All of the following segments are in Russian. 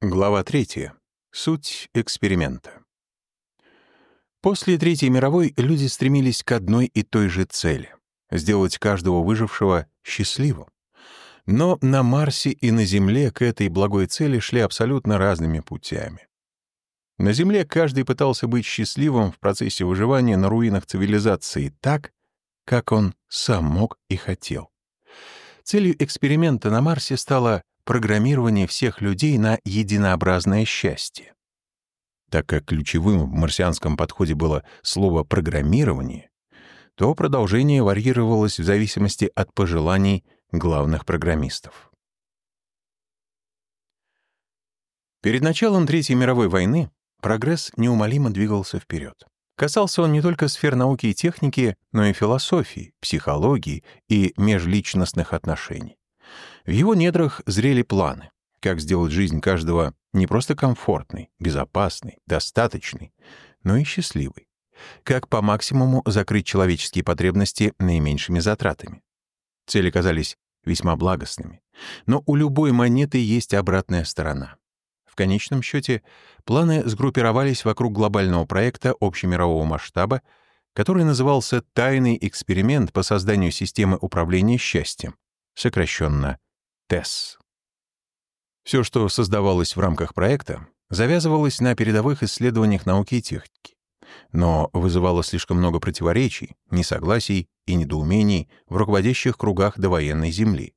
Глава 3. Суть эксперимента. После Третьей мировой люди стремились к одной и той же цели — сделать каждого выжившего счастливым. Но на Марсе и на Земле к этой благой цели шли абсолютно разными путями. На Земле каждый пытался быть счастливым в процессе выживания на руинах цивилизации так, как он сам мог и хотел. Целью эксперимента на Марсе стало программирование всех людей на единообразное счастье. Так как ключевым в марсианском подходе было слово «программирование», то продолжение варьировалось в зависимости от пожеланий главных программистов. Перед началом Третьей мировой войны прогресс неумолимо двигался вперед. Касался он не только сфер науки и техники, но и философии, психологии и межличностных отношений. В его недрах зрели планы, как сделать жизнь каждого не просто комфортной, безопасной, достаточной, но и счастливой. Как по максимуму закрыть человеческие потребности наименьшими затратами. Цели казались весьма благостными. Но у любой монеты есть обратная сторона. В конечном счете, планы сгруппировались вокруг глобального проекта общемирового масштаба, который назывался «Тайный эксперимент по созданию системы управления счастьем», сокращенно ТЭС. Все, что создавалось в рамках проекта, завязывалось на передовых исследованиях науки и техники, но вызывало слишком много противоречий, несогласий и недоумений в руководящих кругах довоенной Земли.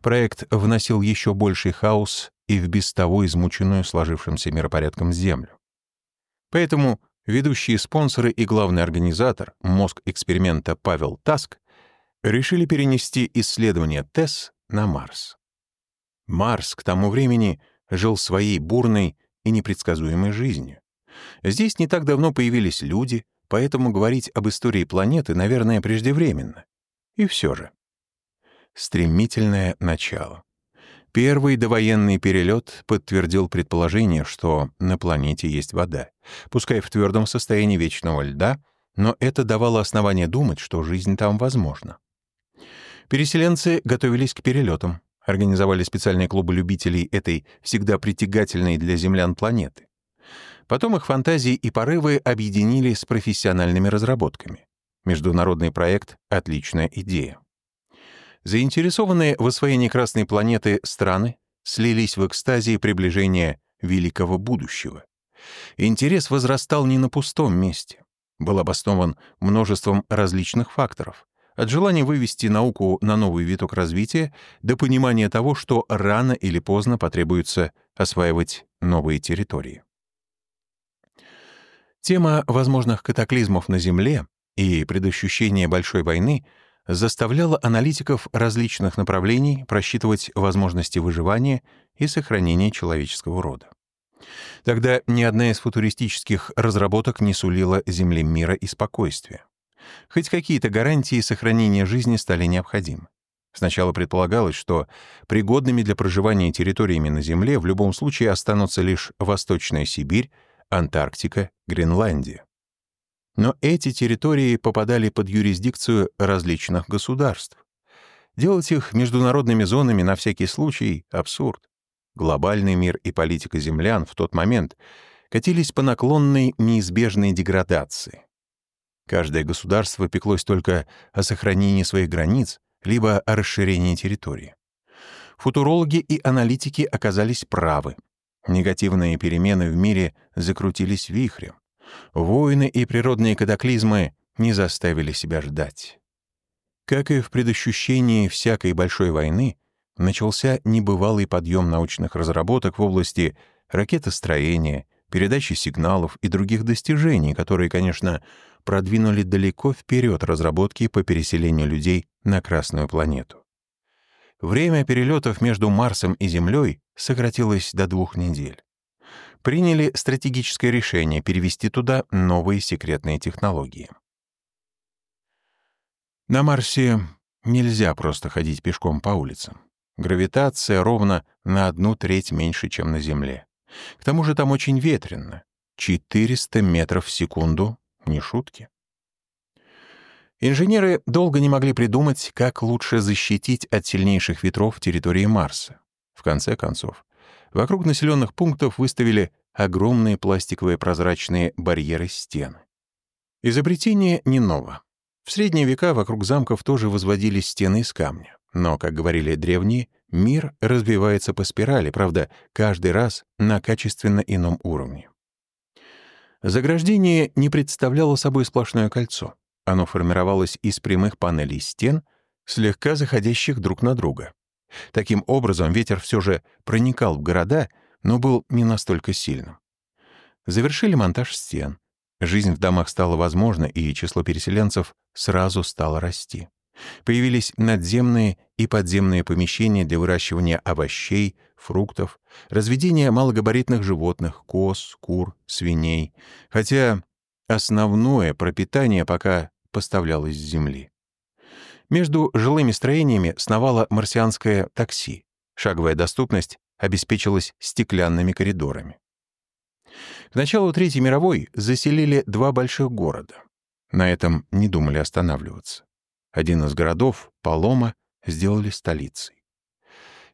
Проект вносил еще больший хаос и в без того измученную сложившимся миропорядком Землю. Поэтому ведущие спонсоры и главный организатор, мозг эксперимента Павел Таск, решили перенести исследование ТЭС на Марс. Марс к тому времени жил своей бурной и непредсказуемой жизнью. Здесь не так давно появились люди, поэтому говорить об истории планеты, наверное, преждевременно. И все же. Стремительное начало. Первый довоенный перелет подтвердил предположение, что на планете есть вода, пускай в твердом состоянии вечного льда, но это давало основание думать, что жизнь там возможна. Переселенцы готовились к перелетам, организовали специальные клубы любителей этой всегда притягательной для землян планеты. Потом их фантазии и порывы объединили с профессиональными разработками. Международный проект — отличная идея. Заинтересованные в освоении Красной планеты страны слились в экстазе приближения великого будущего. Интерес возрастал не на пустом месте. Был обоснован множеством различных факторов, от желания вывести науку на новый виток развития до понимания того, что рано или поздно потребуется осваивать новые территории. Тема возможных катаклизмов на Земле и предощущение большой войны заставляла аналитиков различных направлений просчитывать возможности выживания и сохранения человеческого рода. Тогда ни одна из футуристических разработок не сулила Земле мира и спокойствия. Хоть какие-то гарантии сохранения жизни стали необходимы. Сначала предполагалось, что пригодными для проживания территориями на Земле в любом случае останутся лишь Восточная Сибирь, Антарктика, Гренландия. Но эти территории попадали под юрисдикцию различных государств. Делать их международными зонами на всякий случай — абсурд. Глобальный мир и политика землян в тот момент катились по наклонной неизбежной деградации. Каждое государство пеклось только о сохранении своих границ, либо о расширении территории. Футурологи и аналитики оказались правы. Негативные перемены в мире закрутились вихрем. Войны и природные катаклизмы не заставили себя ждать. Как и в предощущении всякой большой войны, начался небывалый подъем научных разработок в области ракетостроения, передачи сигналов и других достижений, которые, конечно, продвинули далеко вперед разработки по переселению людей на Красную планету. Время перелетов между Марсом и Землей сократилось до двух недель. Приняли стратегическое решение перевести туда новые секретные технологии. На Марсе нельзя просто ходить пешком по улицам. Гравитация ровно на одну треть меньше, чем на Земле. К тому же там очень ветрено. 400 метров в секунду не шутки. Инженеры долго не могли придумать, как лучше защитить от сильнейших ветров территории Марса. В конце концов, Вокруг населенных пунктов выставили огромные пластиковые прозрачные барьеры стен. Изобретение не ново. В средние века вокруг замков тоже возводились стены из камня. Но, как говорили древние, мир развивается по спирали, правда, каждый раз на качественно ином уровне. Заграждение не представляло собой сплошное кольцо. Оно формировалось из прямых панелей стен, слегка заходящих друг на друга. Таким образом, ветер все же проникал в города, но был не настолько сильным. Завершили монтаж стен. Жизнь в домах стала возможна, и число переселенцев сразу стало расти. Появились надземные и подземные помещения для выращивания овощей, фруктов, разведения малогабаритных животных, коз, кур, свиней, хотя основное пропитание пока поставлялось с земли. Между жилыми строениями сновало марсианское такси. Шаговая доступность обеспечилась стеклянными коридорами. К началу Третьей мировой заселили два больших города. На этом не думали останавливаться. Один из городов, Палома, сделали столицей.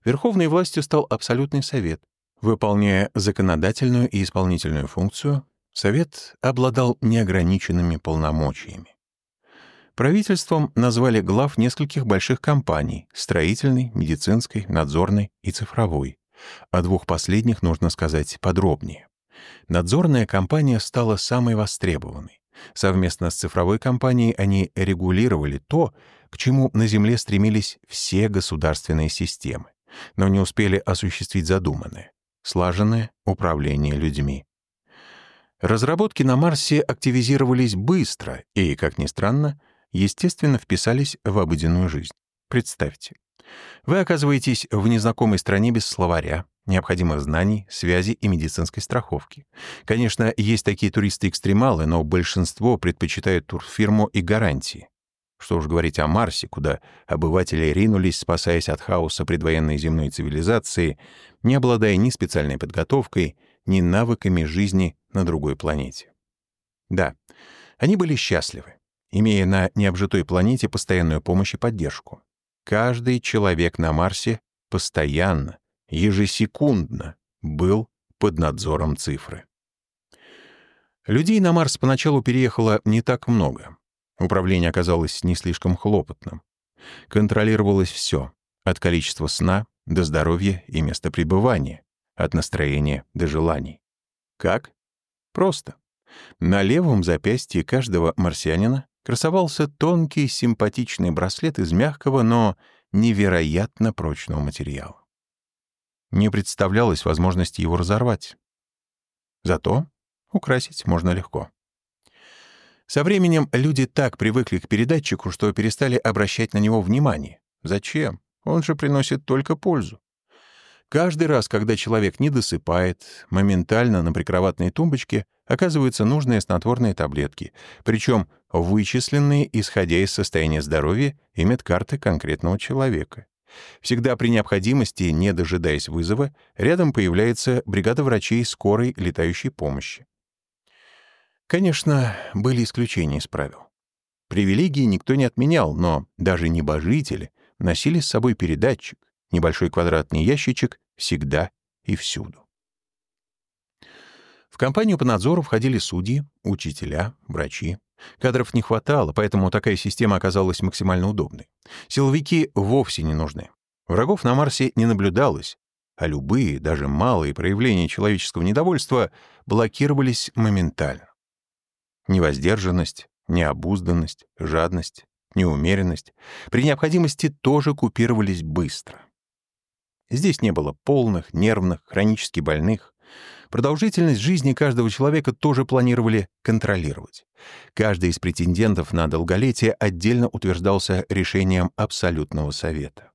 Верховной властью стал Абсолютный Совет. Выполняя законодательную и исполнительную функцию, Совет обладал неограниченными полномочиями. Правительством назвали глав нескольких больших компаний — строительной, медицинской, надзорной и цифровой. О двух последних нужно сказать подробнее. Надзорная компания стала самой востребованной. Совместно с цифровой компанией они регулировали то, к чему на Земле стремились все государственные системы, но не успели осуществить задуманное — слаженное управление людьми. Разработки на Марсе активизировались быстро и, как ни странно, естественно вписались в обыденную жизнь. Представьте, вы оказываетесь в незнакомой стране без словаря, необходимых знаний, связи и медицинской страховки. Конечно, есть такие туристы-экстремалы, но большинство предпочитают турфирму и гарантии. Что уж говорить о Марсе, куда обыватели ринулись, спасаясь от хаоса предвоенной земной цивилизации, не обладая ни специальной подготовкой, ни навыками жизни на другой планете. Да, они были счастливы, имея на необжитой планете постоянную помощь и поддержку. Каждый человек на Марсе постоянно, ежесекундно был под надзором цифры. Людей на Марс поначалу переехало не так много. Управление оказалось не слишком хлопотным. Контролировалось все, от количества сна до здоровья и места пребывания, от настроения до желаний. Как? Просто. На левом запястье каждого марсианина красовался тонкий симпатичный браслет из мягкого, но невероятно прочного материала. Не представлялось возможности его разорвать. Зато украсить можно легко. Со временем люди так привыкли к передатчику, что перестали обращать на него внимание. Зачем? Он же приносит только пользу. Каждый раз, когда человек не досыпает, моментально на прикроватной тумбочке оказываются нужные снотворные таблетки, причем вычисленные, исходя из состояния здоровья и медкарты конкретного человека. Всегда при необходимости, не дожидаясь вызова, рядом появляется бригада врачей скорой летающей помощи. Конечно, были исключения из правил. Привилегии никто не отменял, но даже небожители носили с собой передатчик, небольшой квадратный ящичек всегда и всюду. В компанию по надзору входили судьи, учителя, врачи. Кадров не хватало, поэтому такая система оказалась максимально удобной. Силовики вовсе не нужны. Врагов на Марсе не наблюдалось, а любые, даже малые проявления человеческого недовольства блокировались моментально. Невоздержанность, необузданность, жадность, неумеренность при необходимости тоже купировались быстро. Здесь не было полных, нервных, хронически больных. Продолжительность жизни каждого человека тоже планировали контролировать. Каждый из претендентов на долголетие отдельно утверждался решением Абсолютного Совета.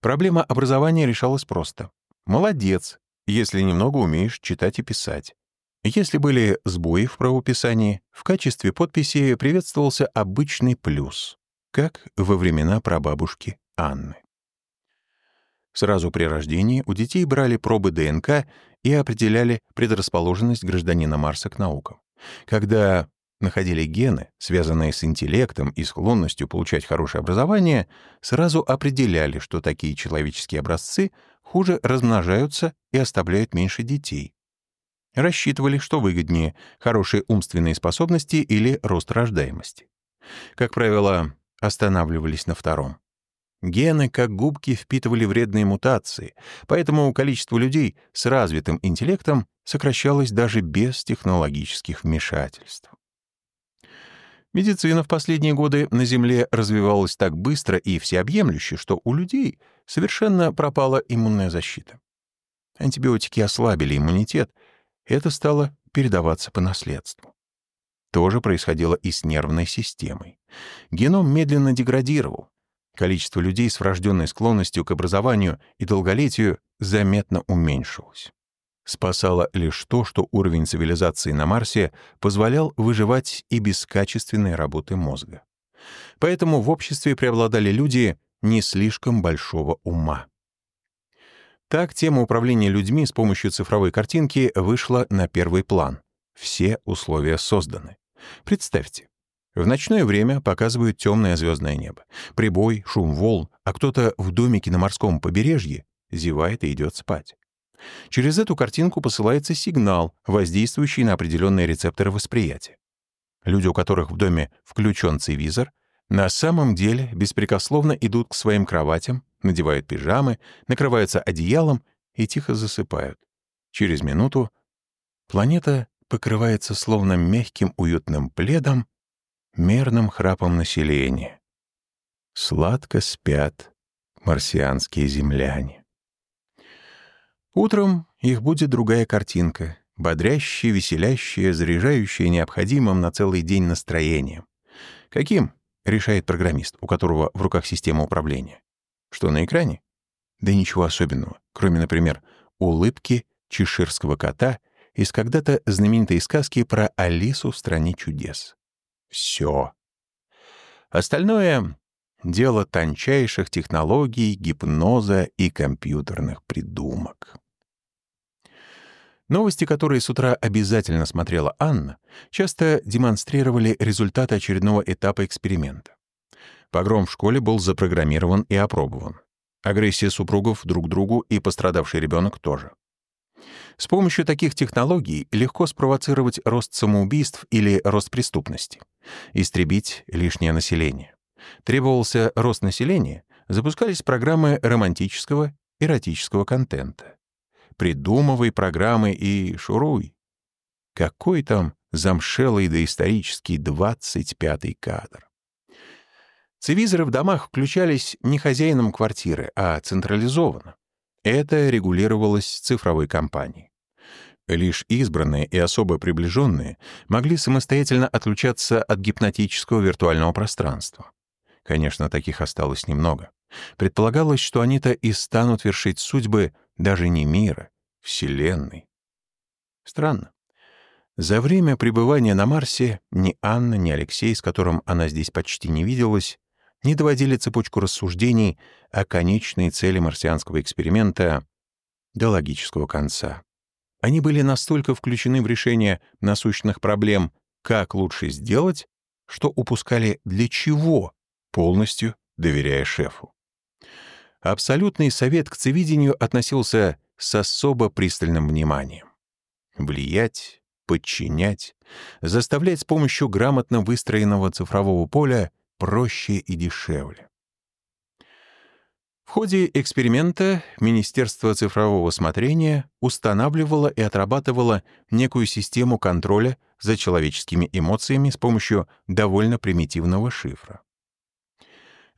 Проблема образования решалась просто. Молодец, если немного умеешь читать и писать. Если были сбои в правописании, в качестве подписи приветствовался обычный плюс, как во времена прабабушки Анны. Сразу при рождении у детей брали пробы ДНК и определяли предрасположенность гражданина Марса к наукам. Когда находили гены, связанные с интеллектом и склонностью получать хорошее образование, сразу определяли, что такие человеческие образцы хуже размножаются и оставляют меньше детей. Рассчитывали, что выгоднее — хорошие умственные способности или рост рождаемости. Как правило, останавливались на втором. Гены, как губки, впитывали вредные мутации, поэтому количество людей с развитым интеллектом сокращалось даже без технологических вмешательств. Медицина в последние годы на Земле развивалась так быстро и всеобъемлюще, что у людей совершенно пропала иммунная защита. Антибиотики ослабили иммунитет, это стало передаваться по наследству. То же происходило и с нервной системой. Геном медленно деградировал, Количество людей с врожденной склонностью к образованию и долголетию заметно уменьшилось. Спасало лишь то, что уровень цивилизации на Марсе позволял выживать и без качественной работы мозга. Поэтому в обществе преобладали люди не слишком большого ума. Так тема управления людьми с помощью цифровой картинки вышла на первый план. Все условия созданы. Представьте, в ночное время показывают темное звездное небо. Прибой, шум волн, а кто-то в домике на морском побережье зевает и идет спать. Через эту картинку посылается сигнал, воздействующий на определенные рецепторы восприятия. Люди, у которых в доме включен цивизор, на самом деле беспрекословно идут к своим кроватям, надевают пижамы, накрываются одеялом и тихо засыпают. Через минуту планета покрывается словно мягким уютным пледом, мерным храпом населения. Сладко спят марсианские земляне. Утром их будет другая картинка, бодрящая, веселящая, заряжающая необходимым на целый день настроением. Каким? Решает программист, у которого в руках система управления. Что на экране? Да ничего особенного, кроме, например, улыбки чеширского кота из когда-то знаменитой сказки про Алису в «Стране чудес» все. Остальное — дело тончайших технологий, гипноза и компьютерных придумок. Новости, которые с утра обязательно смотрела Анна, часто демонстрировали результаты очередного этапа эксперимента. Погром в школе был запрограммирован и опробован. Агрессия супругов друг к другу и пострадавший ребенок тоже. С помощью таких технологий легко спровоцировать рост самоубийств или рост преступности, истребить лишнее население. Требовался рост населения, запускались программы романтического, эротического контента. Придумывай программы и шуруй. Какой там замшелый доисторический 25-й кадр? Цивизоры в домах включались не хозяином квартиры, а централизованно. Это регулировалось цифровой компанией. Лишь избранные и особо приближенные могли самостоятельно отлучаться от гипнотического виртуального пространства. Конечно, таких осталось немного. Предполагалось, что они-то и станут вершить судьбы даже не мира, Вселенной. Странно. За время пребывания на Марсе ни Анна, ни Алексей, с которым она здесь почти не виделась, не доводили цепочку рассуждений о конечной цели марсианского эксперимента до логического конца. Они были настолько включены в решение насущных проблем «как лучше сделать», что упускали «для чего», полностью доверяя шефу. Абсолютный совет к цивидению относился с особо пристальным вниманием. Влиять, подчинять, заставлять с помощью грамотно выстроенного цифрового поля проще и дешевле. В ходе эксперимента Министерство цифрового смотрения устанавливало и отрабатывало некую систему контроля за человеческими эмоциями с помощью довольно примитивного шифра.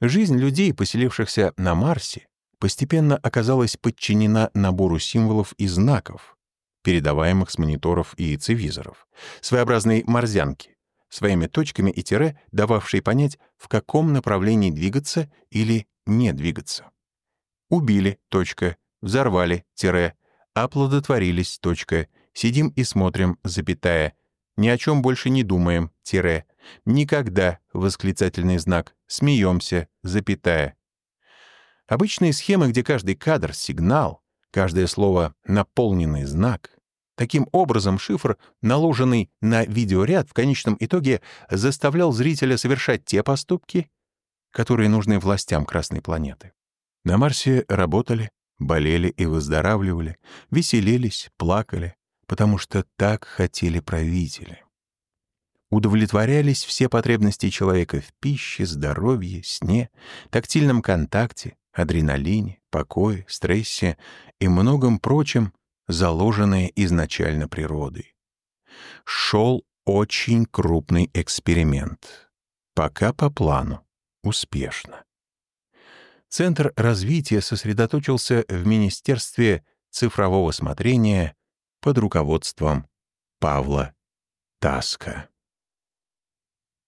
Жизнь людей, поселившихся на Марсе, постепенно оказалась подчинена набору символов и знаков, передаваемых с мониторов и цивизоров, своеобразной морзянки, своими точками и тире, дававшие понять, в каком направлении двигаться или не двигаться. Убили, точка, взорвали, тире, оплодотворились, точка, сидим и смотрим, запятая, ни о чем больше не думаем, тире, никогда, восклицательный знак, смеемся, запятая. Обычные схемы, где каждый кадр — сигнал, каждое слово — наполненный знак, Таким образом, шифр, наложенный на видеоряд, в конечном итоге заставлял зрителя совершать те поступки, которые нужны властям Красной планеты. На Марсе работали, болели и выздоравливали, веселились, плакали, потому что так хотели правители. Удовлетворялись все потребности человека в пище, здоровье, сне, тактильном контакте, адреналине, покое, стрессе и многом прочем, заложенное изначально природой. Шел очень крупный эксперимент. Пока по плану. Успешно. Центр развития сосредоточился в Министерстве цифрового смотрения под руководством Павла Таска.